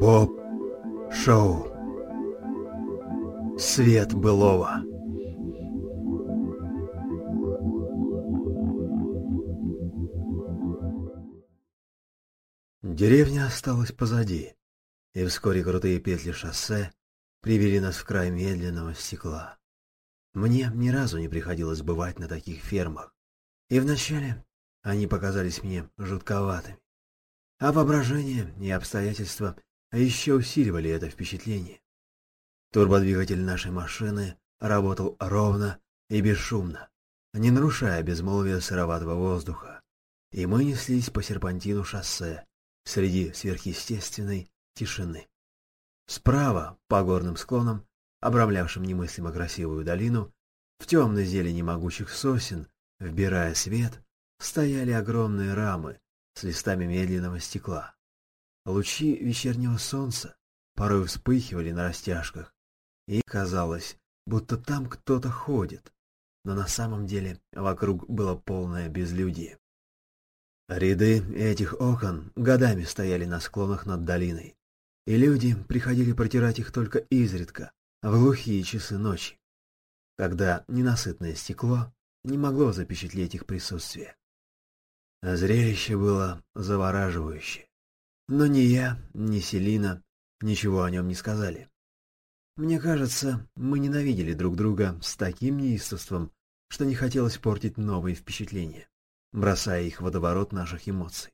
Боб Шоу. Свет былого. Деревня осталась позади, и вскоре крутые петли шоссе привели нас в край медленного стекла. Мне ни разу не приходилось бывать на таких фермах, и вначале они показались мне жутковатыми. А воображение и обстоятельства еще усиливали это впечатление. Турбодвигатель нашей машины работал ровно и бесшумно, не нарушая безмолвия сыроватого воздуха, и мы неслись по серпантину шоссе среди сверхъестественной тишины. Справа, по горным склонам, обрамлявшим немыслимо красивую долину, в темной зелени могучих сосен, вбирая свет, стояли огромные рамы с листами медленного стекла. Лучи вечернего солнца порой вспыхивали на растяжках, и казалось, будто там кто-то ходит, но на самом деле вокруг было полное безлюдие. Ряды этих окон годами стояли на склонах над долиной, и люди приходили протирать их только изредка, в глухие часы ночи, когда ненасытное стекло не могло запечатлеть их присутствие. Зрелище было завораживающее. Но ни я, ни Селина ничего о нем не сказали. Мне кажется, мы ненавидели друг друга с таким неистовством, что не хотелось портить новые впечатления, бросая их в водоворот наших эмоций.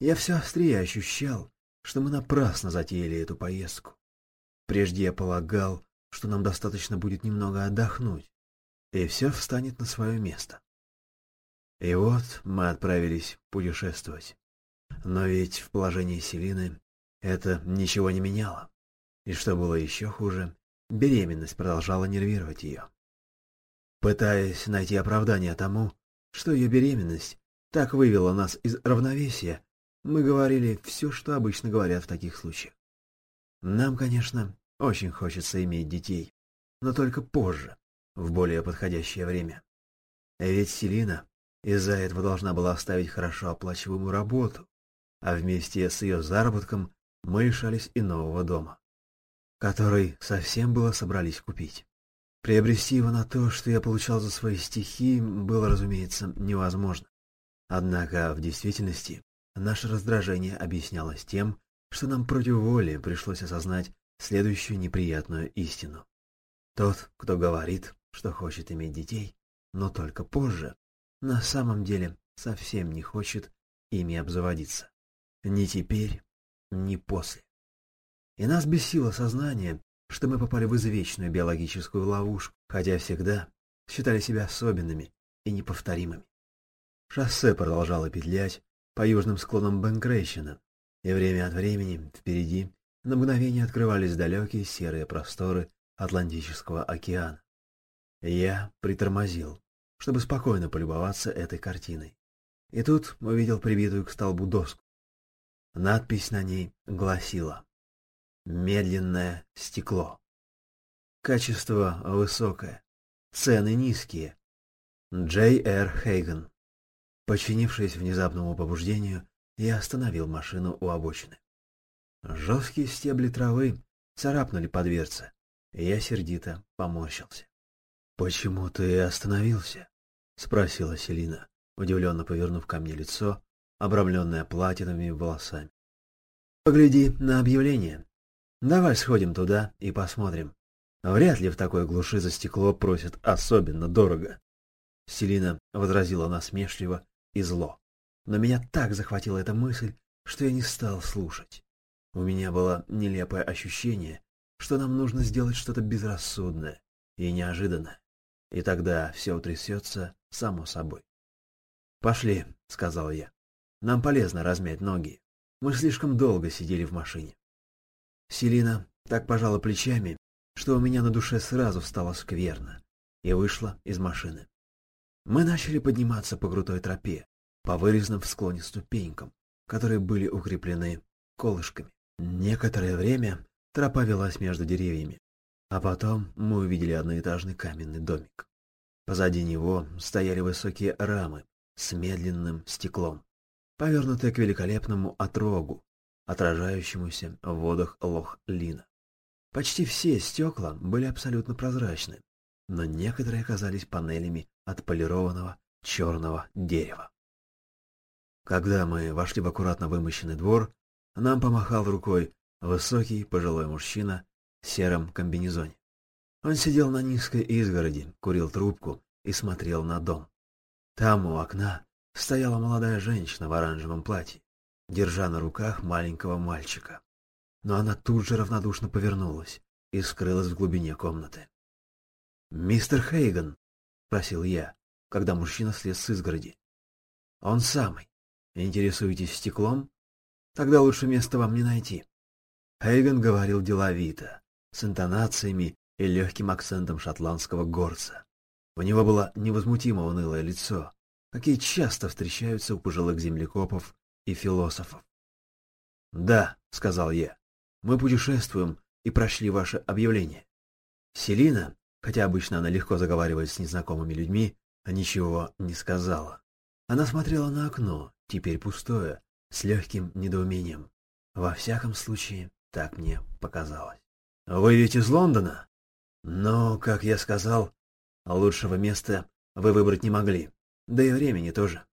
Я все острее ощущал, что мы напрасно затеяли эту поездку. Прежде я полагал, что нам достаточно будет немного отдохнуть, и все встанет на свое место. И вот мы отправились путешествовать. Но ведь в положении Селины это ничего не меняло. И что было еще хуже, беременность продолжала нервировать ее. Пытаясь найти оправдание тому, что ее беременность так вывела нас из равновесия, мы говорили все, что обычно говорят в таких случаях. Нам, конечно, очень хочется иметь детей, но только позже, в более подходящее время. Ведь Селина из-за этого должна была оставить хорошо оплачиваемую работу, а вместе с ее заработком мы лишались и нового дома, который совсем было собрались купить. Приобрести его на то, что я получал за свои стихи, было, разумеется, невозможно. Однако, в действительности, наше раздражение объяснялось тем, что нам против воли пришлось осознать следующую неприятную истину. Тот, кто говорит, что хочет иметь детей, но только позже, на самом деле совсем не хочет ими обзаводиться. Ни теперь, ни после. И нас бесило сознание, что мы попали в извечную биологическую ловушку, хотя всегда считали себя особенными и неповторимыми. Шоссе продолжало петлять по южным склонам Бенкрейщина, и время от времени впереди на мгновение открывались далекие серые просторы Атлантического океана. Я притормозил, чтобы спокойно полюбоваться этой картиной. И тут увидел прибитую к столбу доску. Надпись на ней гласила «Медленное стекло». Качество высокое, цены низкие. Джей Р. Хейган. Починившись внезапному побуждению, я остановил машину у обочины. Жесткие стебли травы царапнули по дверце, я сердито поморщился. «Почему ты остановился?» — спросила Селина, удивленно повернув ко мне лицо, обрамленное платиновыми волосами. «Погляди на объявление. Давай сходим туда и посмотрим. Вряд ли в такой глуши за стекло просят особенно дорого». Селина возразила насмешливо и зло. Но меня так захватила эта мысль, что я не стал слушать. У меня было нелепое ощущение, что нам нужно сделать что-то безрассудное и неожиданное, и тогда все утрясется само собой. «Пошли», — сказал я. Нам полезно размять ноги. Мы слишком долго сидели в машине. Селина так пожала плечами, что у меня на душе сразу стало скверно, и вышла из машины. Мы начали подниматься по крутой тропе, по вырезанным в склоне ступенькам, которые были укреплены колышками. Некоторое время тропа велась между деревьями, а потом мы увидели одноэтажный каменный домик. Позади него стояли высокие рамы с медленным стеклом повернутая к великолепному отрогу, отражающемуся в водах Лох-Лина. Почти все стекла были абсолютно прозрачны, но некоторые оказались панелями отполированного черного дерева. Когда мы вошли в аккуратно вымощенный двор, нам помахал рукой высокий пожилой мужчина в сером комбинезоне. Он сидел на низкой изгороди, курил трубку и смотрел на дом. Там у окна стояла молодая женщина в оранжевом платье, держа на руках маленького мальчика. Но она тут же равнодушно повернулась и скрылась в глубине комнаты. «Мистер Хейган», — просил я, когда мужчина слез с изгороди. «Он самый. Интересуетесь стеклом? Тогда лучше места вам не найти». Хейган говорил деловито, с интонациями и легким акцентом шотландского горца. У него было невозмутимо унылое лицо, какие часто встречаются у пожилых землекопов и философов. «Да», — сказал я, — «мы путешествуем и прошли ваше объявление». Селина, хотя обычно она легко заговаривает с незнакомыми людьми, ничего не сказала. Она смотрела на окно, теперь пустое, с легким недоумением. Во всяком случае, так мне показалось. «Вы ведь из Лондона?» «Но, как я сказал, лучшего места вы выбрать не могли. Да и времени тоже.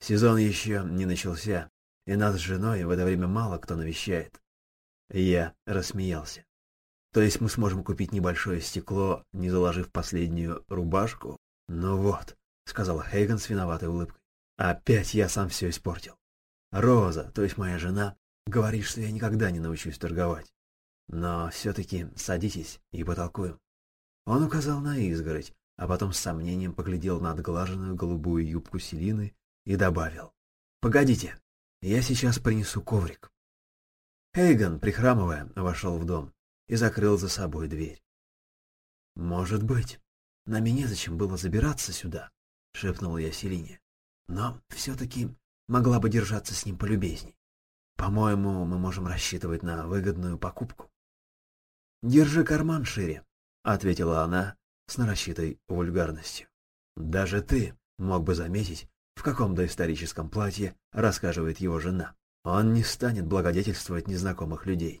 Сезон еще не начался, и нас с женой в это время мало кто навещает. Я рассмеялся. То есть мы сможем купить небольшое стекло, не заложив последнюю рубашку? Ну вот, сказала Хейган с виноватой улыбкой. Опять я сам все испортил. Роза, то есть моя жена, говорит, что я никогда не научусь торговать. Но все-таки садитесь и потолкуем. Он указал на изгородь, а потом с сомнением поглядел на отглаженную голубую юбку Селины и добавил. «Погодите, я сейчас принесу коврик». Хейган, прихрамывая, вошел в дом и закрыл за собой дверь. «Может быть, на меня зачем было забираться сюда?» — шепнул я Селине. «Но все-таки могла бы держаться с ним полюбезней. По-моему, мы можем рассчитывать на выгодную покупку». «Держи карман шире», — ответила она, с нарочитой вульгарностью. «Даже ты мог бы заметить, в каком доисторическом платье рассказывает его жена. Он не станет благодетельствовать незнакомых людей».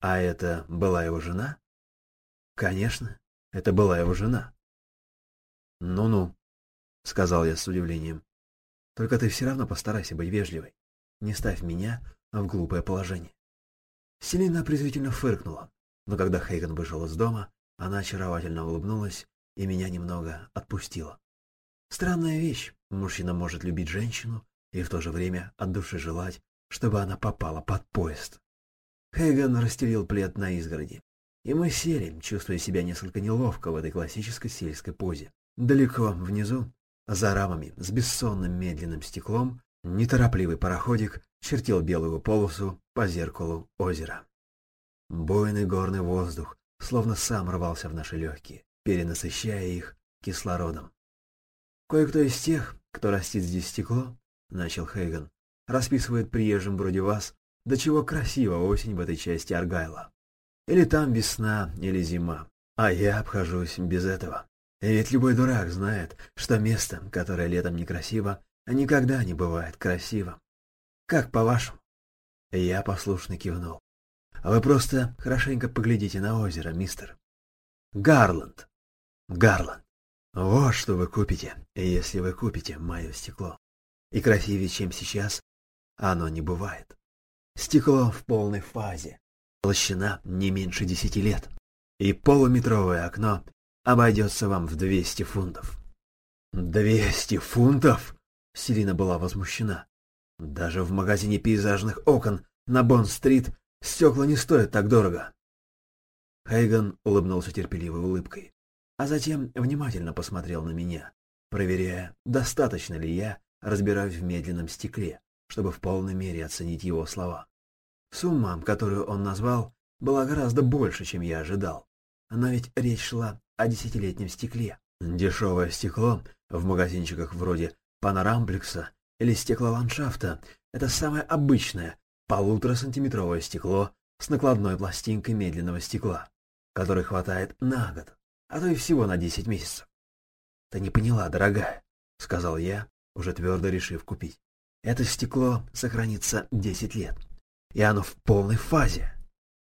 «А это была его жена?» «Конечно, это была его жена». «Ну-ну», — сказал я с удивлением. «Только ты все равно постарайся быть вежливой. Не ставь меня в глупое положение». Селина презрительно фыркнула, но когда Хейган вышел из дома, она очаровательно улыбнулась и меня немного отпустила. Странная вещь. Мужчина может любить женщину и в то же время от души желать, чтобы она попала под поезд. Хейган расстелил плед на изгороди, и мы сели, чувствуя себя несколько неловко в этой классической сельской позе. Далеко внизу, за рамами, с бессонным медленным стеклом, неторопливый пароходик чертил белую полосу по зеркалу озера. Буйный горный воздух словно сам рвался в наши легкие, перенасыщая их кислородом. «Кое-кто из тех, кто растит здесь стекло, — начал Хейган, — расписывает приезжим вроде вас, до чего красиво осень в этой части Аргайла. Или там весна, или зима. А я обхожусь без этого. Ведь любой дурак знает, что место, которое летом некрасиво, никогда не бывает красивым. Как по-вашему?» Я послушно кивнул. А вы просто хорошенько поглядите на озеро, мистер. Гарланд. Гарланд. Вот что вы купите, если вы купите мое стекло. И красивее, чем сейчас, оно не бывает. Стекло в полной фазе. Толщина не меньше десяти лет. И полуметровое окно обойдется вам в двести фунтов. Двести фунтов? Селина была возмущена. Даже в магазине пейзажных окон на Бонн-стрит Стекла не стоят так дорого. Хейган улыбнулся терпеливой улыбкой, а затем внимательно посмотрел на меня, проверяя, достаточно ли я разбираюсь в медленном стекле, чтобы в полной мере оценить его слова. Сумма, которую он назвал, была гораздо больше, чем я ожидал. Но ведь речь шла о десятилетнем стекле. Дешевое стекло в магазинчиках вроде Панорамплекса или стеклоландшафта – это самое обычное, полуторасантиметровое стекло с накладной пластинкой медленного стекла, которой хватает на год, а то и всего на десять месяцев. — Ты не поняла, дорогая, — сказал я, уже твердо решив купить. Это стекло сохранится десять лет. и оно в полной фазе.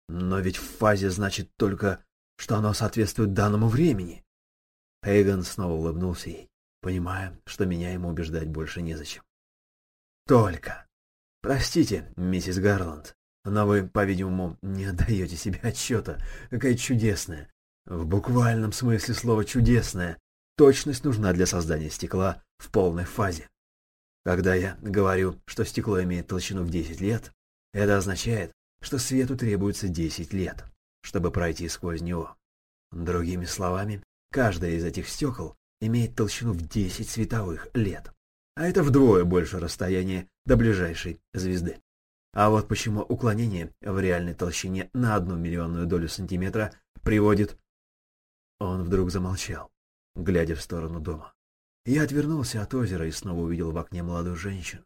Но ведь в фазе значит только, что оно соответствует данному времени. Хейган снова улыбнулся ей, понимая, что меня ему убеждать больше незачем. Только. Простите, миссис Гарланд, но вы, по-видимому, не отдаете себе отчета, какая чудесная, в буквальном смысле слова чудесная, точность нужна для создания стекла в полной фазе. Когда я говорю, что стекло имеет толщину в 10 лет, это означает, что свету требуется 10 лет, чтобы пройти сквозь него. Другими словами, каждое из этих стекол имеет толщину в 10 световых лет, а это вдвое больше расстояния до ближайшей звезды. А вот почему уклонение в реальной толщине на одну миллионную долю сантиметра приводит... Он вдруг замолчал, глядя в сторону дома. Я отвернулся от озера и снова увидел в окне молодую женщину.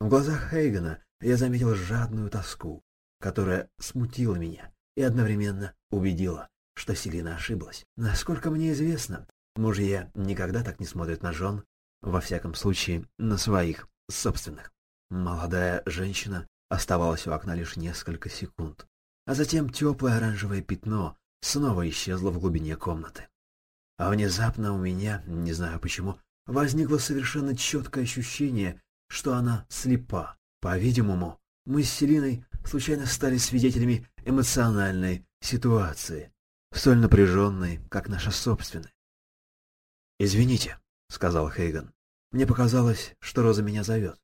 В глазах Хейгана я заметил жадную тоску, которая смутила меня и одновременно убедила, что Селина ошиблась. Насколько мне известно, мужья никогда так не смотрят на жен, во всяком случае, на своих собственных. Молодая женщина оставалась у окна лишь несколько секунд, а затем теплое оранжевое пятно снова исчезло в глубине комнаты. А внезапно у меня, не знаю почему, возникло совершенно четкое ощущение, что она слепа. По-видимому, мы с Селиной случайно стали свидетелями эмоциональной ситуации, столь напряженной, как наша собственная. «Извините», — сказал Хейган. «Мне показалось, что Роза меня зовет».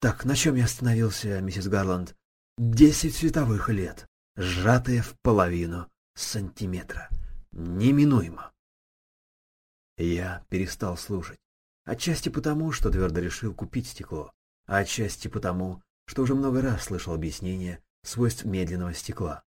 «Так, на чем я остановился, миссис Гарланд?» «Десять световых лет, сжатые в половину сантиметра. Неминуемо». Я перестал слушать. Отчасти потому, что твердо решил купить стекло, а отчасти потому, что уже много раз слышал объяснение свойств медленного стекла.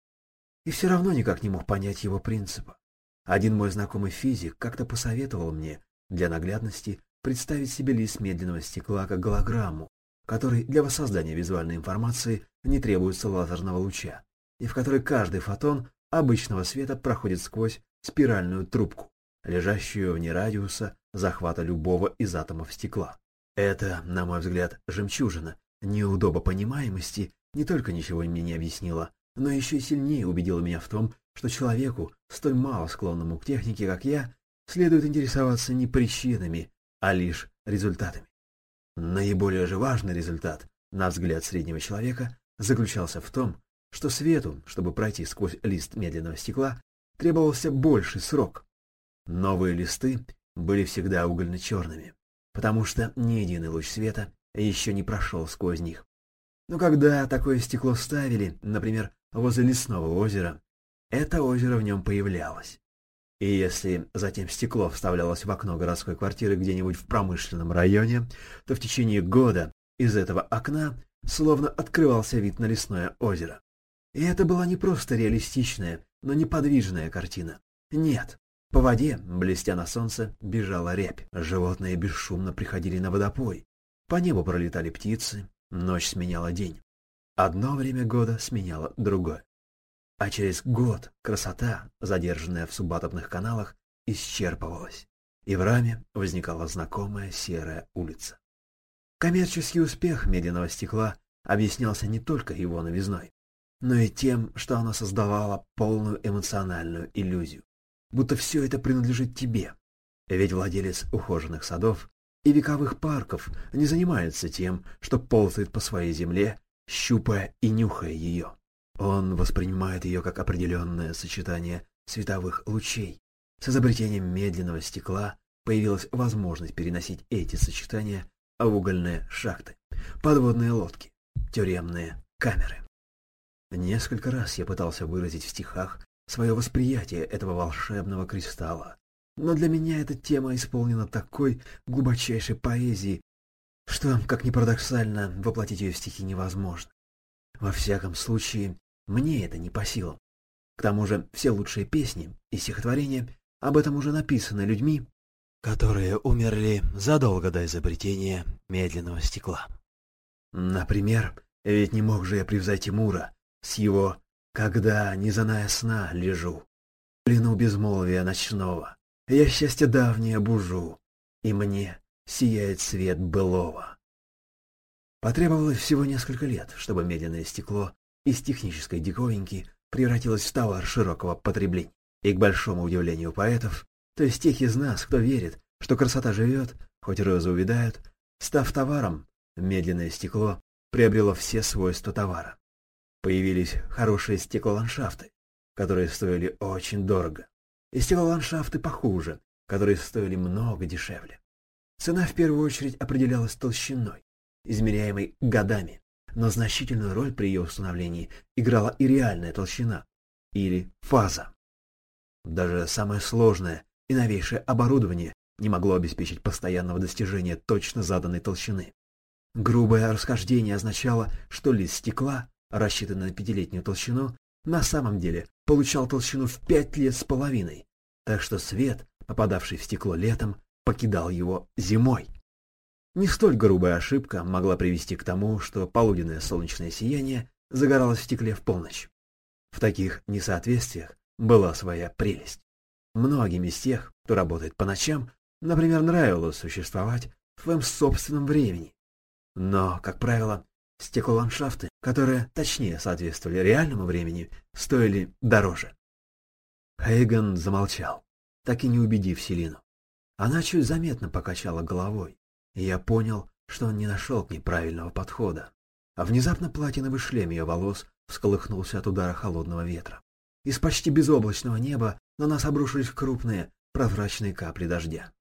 И все равно никак не мог понять его принципа. Один мой знакомый физик как-то посоветовал мне, для наглядности, представить себе лист медленного стекла как голограмму, который для воссоздания визуальной информации не требуется лазерного луча, и в которой каждый фотон обычного света проходит сквозь спиральную трубку лежащую вне радиуса захвата любого из атомов стекла. Это, на мой взгляд, жемчужина неудобопонимаемости не только ничего мне не объяснила, но еще сильнее убедила меня в том, что человеку, столь мало склонному к технике, как я, следует интересоваться не причинами, а лишь результатами. Наиболее же важный результат, на взгляд среднего человека, заключался в том, что свету, чтобы пройти сквозь лист медленного стекла, требовался больший срок, Новые листы были всегда угольно-черными, потому что ни единый луч света еще не прошел сквозь них. Но когда такое стекло ставили, например, возле лесного озера, это озеро в нем появлялось. И если затем стекло вставлялось в окно городской квартиры где-нибудь в промышленном районе, то в течение года из этого окна словно открывался вид на лесное озеро. И это была не просто реалистичная, но неподвижная картина. Нет, по воде, блестя на солнце, бежала рябь. Животные бесшумно приходили на водопой. По небу пролетали птицы, ночь сменяла день. Одно время года сменяло другое. А через год красота, задержанная в субатомных каналах, исчерпывалась, и в раме возникала знакомая серая улица. Коммерческий успех медленного стекла объяснялся не только его новизной, но и тем, что оно создавало полную эмоциональную иллюзию будто все это принадлежит тебе. Ведь владелец ухоженных садов и вековых парков не занимается тем, что ползает по своей земле, щупая и нюхая ее. Он воспринимает ее как определенное сочетание световых лучей. С изобретением медленного стекла появилась возможность переносить эти сочетания в угольные шахты, подводные лодки, тюремные камеры. Несколько раз я пытался выразить в стихах свое восприятие этого волшебного кристалла. Но для меня эта тема исполнена такой глубочайшей поэзией, что, как ни парадоксально, воплотить ее в стихи невозможно. Во всяком случае, мне это не по силам. К тому же все лучшие песни и стихотворения об этом уже написаны людьми, которые умерли задолго до изобретения медленного стекла. Например, ведь не мог же я превзойти Мура с его когда, не зная сна, лежу, плену безмолвия ночного, я счастье давнее бужу, и мне сияет свет былого. Потребовалось всего несколько лет, чтобы медленное стекло из технической диковинки превратилось в товар широкого потребления. И к большому удивлению поэтов, то есть тех из нас, кто верит, что красота живет, хоть розы увядают, став товаром, медленное стекло приобрело все свойства товара. Появились хорошие стеклоландшафты, которые стоили очень дорого, и стеклоландшафты похуже, которые стоили много дешевле. Цена в первую очередь определялась толщиной, измеряемой годами, но значительную роль при ее установлении играла и реальная толщина, или фаза. Даже самое сложное и новейшее оборудование не могло обеспечить постоянного достижения точно заданной толщины. Грубое расхождение означало, что лист стекла, рассчитанный на пятилетнюю толщину, на самом деле получал толщину в пять лет с половиной, так что свет, попадавший в стекло летом, покидал его зимой. Не столь грубая ошибка могла привести к тому, что полуденное солнечное сияние загоралось в стекле в полночь. В таких несоответствиях была своя прелесть. Многим из тех, кто работает по ночам, например, нравилось существовать в своем собственном времени. Но, как правило, стеклоландшафты, которые точнее соответствовали реальному времени, стоили дороже. Хейган замолчал, так и не убедив Селину. Она чуть заметно покачала головой и я понял, что он не нашел к ней правильного подхода. А внезапно платиновый шлем ее волос всколыхнулся от удара холодного ветра. Из почти безоблачного неба на нас обрушились крупные, прозрачные капли дождя.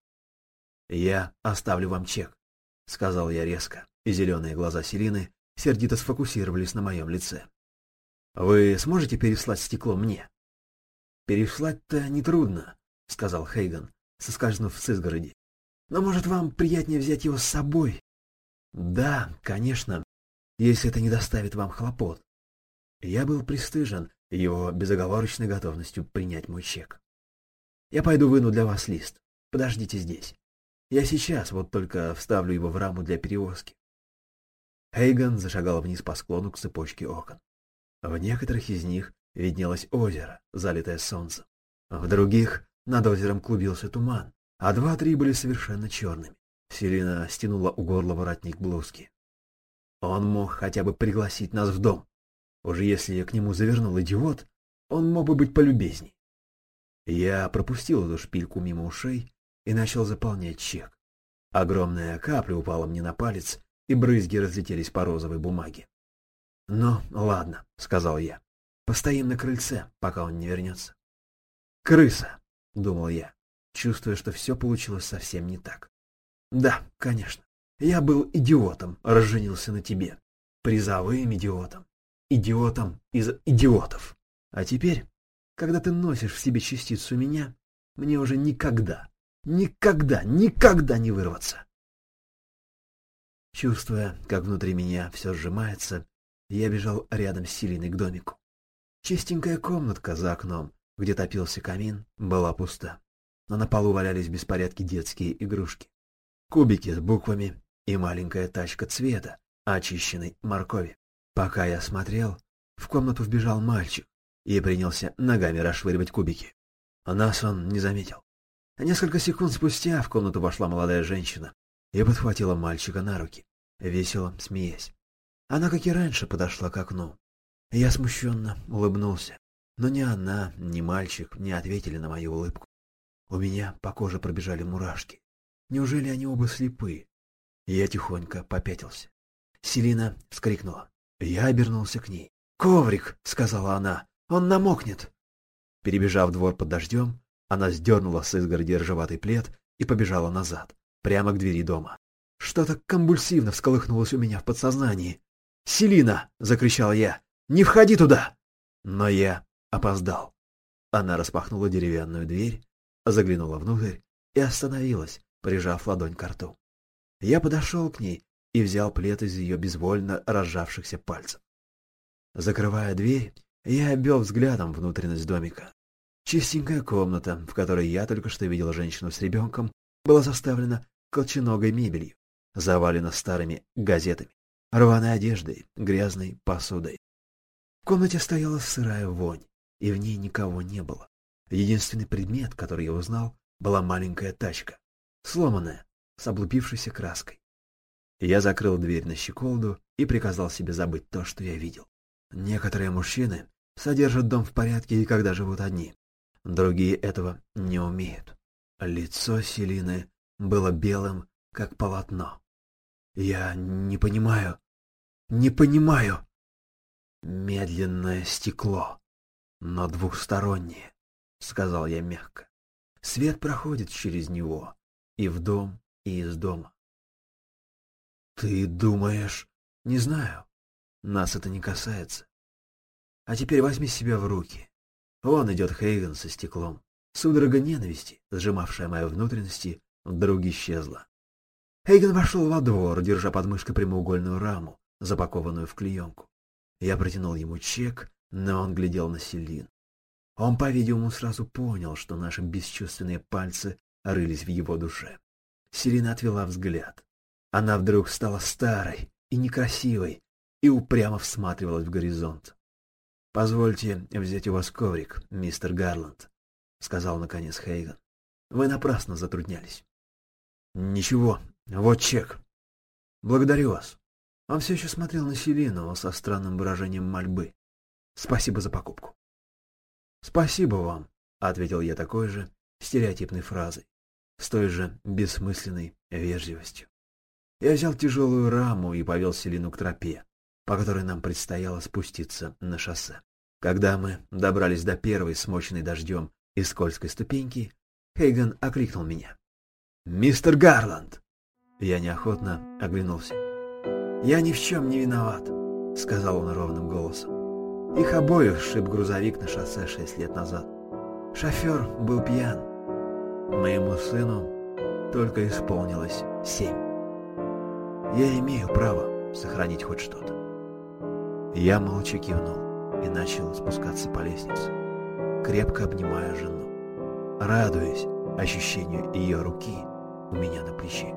«Я оставлю вам чек», — сказал я резко, и зеленые глаза Селины сердито сфокусировались на моем лице. «Вы сможете переслать стекло мне?» «Переслать-то нетрудно», — сказал Хейган, соскользнув с изгороди. Но, может, вам приятнее взять его с собой? Да, конечно, если это не доставит вам хлопот. Я был пристыжен его безоговорочной готовностью принять мой чек. Я пойду выну для вас лист. Подождите здесь. Я сейчас вот только вставлю его в раму для перевозки. Хейган зашагал вниз по склону к цепочке окон. В некоторых из них виднелось озеро, залитое солнцем. В других над озером клубился туман, а два-три были совершенно черными. Селина стянула у горла воротник блузки. Он мог хотя бы пригласить нас в дом. Уже если к нему завернул идиот, он мог бы быть полюбезней. Я пропустил эту шпильку мимо ушей и начал заполнять чек. Огромная капля упала мне на палец, и брызги разлетелись по розовой бумаге. «Ну, ладно», — сказал я. «Постоим на крыльце, пока он не вернется». «Крыса», — думал я чувствуя, что все получилось совсем не так. Да, конечно. Я был идиотом, разженился на тебе. Призовым идиотом. Идиотом из идиотов. А теперь, когда ты носишь в себе частицу меня, мне уже никогда, никогда, никогда не вырваться. Чувствуя, как внутри меня все сжимается, я бежал рядом с Селиной к домику. Чистенькая комнатка за окном, где топился камин, была пуста но на полу валялись в беспорядке детские игрушки. Кубики с буквами и маленькая тачка цвета, очищенной моркови. Пока я смотрел, в комнату вбежал мальчик и принялся ногами расшвыривать кубики. Нас он не заметил. А несколько секунд спустя в комнату вошла молодая женщина и подхватила мальчика на руки, весело смеясь. Она, как и раньше, подошла к окну. Я смущенно улыбнулся, но ни она, ни мальчик не ответили на мою улыбку. У меня по коже пробежали мурашки. Неужели они оба слепы? Я тихонько попятился. Селина вскрикнула. Я обернулся к ней. «Коврик!» — сказала она. «Он намокнет!» Перебежав двор под дождем, она сдернула с изгороди ржеватый плед и побежала назад, прямо к двери дома. Что-то конвульсивно всколыхнулось у меня в подсознании. «Селина!» — закричал я. «Не входи туда!» Но я опоздал. Она распахнула деревянную дверь, заглянула внутрь и остановилась, прижав ладонь к рту. Я подошел к ней и взял плед из ее безвольно разжавшихся пальцев. Закрывая дверь, я обвел взглядом внутренность домика. Чистенькая комната, в которой я только что видел женщину с ребенком, была заставлена колченогой мебелью, завалена старыми газетами, рваной одеждой, грязной посудой. В комнате стояла сырая вонь, и в ней никого не было. Единственный предмет, который я узнал, была маленькая тачка, сломанная, с облупившейся краской. Я закрыл дверь на щеколду и приказал себе забыть то, что я видел. Некоторые мужчины содержат дом в порядке и когда живут одни. Другие этого не умеют. Лицо Селины было белым, как полотно. Я не понимаю, не понимаю. Медленное стекло, но двухстороннее, сказал я мягко. Свет проходит через него, и в дом, и из дома. Ты думаешь... Не знаю. Нас это не касается. А теперь возьми себя в руки. Вон идет Хейган со стеклом. Судорога ненависти, сжимавшая мои внутренности, вдруг исчезла. Хейган вошел во двор, держа под мышкой прямоугольную раму, запакованную в клеенку. Я протянул ему чек, но он глядел на Селин. Он, по-видимому, сразу понял, что наши бесчувственные пальцы рылись в его душе. Селина отвела взгляд. Она вдруг стала старой и некрасивой и упрямо всматривалась в горизонт. «Позвольте взять у вас коврик, мистер Гарланд», — сказал наконец Хейган. «Вы напрасно затруднялись». «Ничего, вот чек. Благодарю вас». Он все еще смотрел на Селину со странным выражением мольбы. «Спасибо за покупку». «Спасибо вам», — ответил я такой же стереотипной фразой, с той же бессмысленной вежливостью. Я взял тяжелую раму и повел Селину к тропе, по которой нам предстояло спуститься на шоссе. Когда мы добрались до первой смоченной дождем и скользкой ступеньки, Хейган окликнул меня. «Мистер Гарланд!» Я неохотно оглянулся. «Я ни в чем не виноват», — сказал он ровным голосом. «Их обоих шиб грузовик на шоссе шесть лет назад. Шофер был пьян. Моему сыну только исполнилось семь. Я имею право сохранить хоть что-то. Я молча кивнул и начал спускаться по лестнице, крепко обнимая жену, радуясь ощущению ее руки у меня на плече.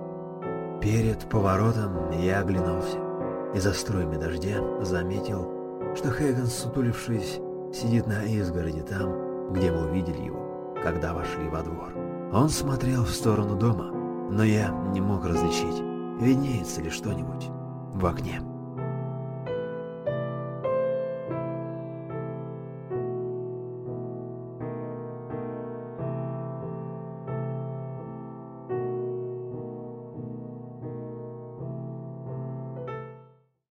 Перед поворотом я оглянулся и за струями дождя заметил, что Хейган, сутулившись, сидит на изгороди там, где мы увидели его, когда вошли во двор. Он смотрел в сторону дома, но я не мог различить, виднеется ли что-нибудь в окне.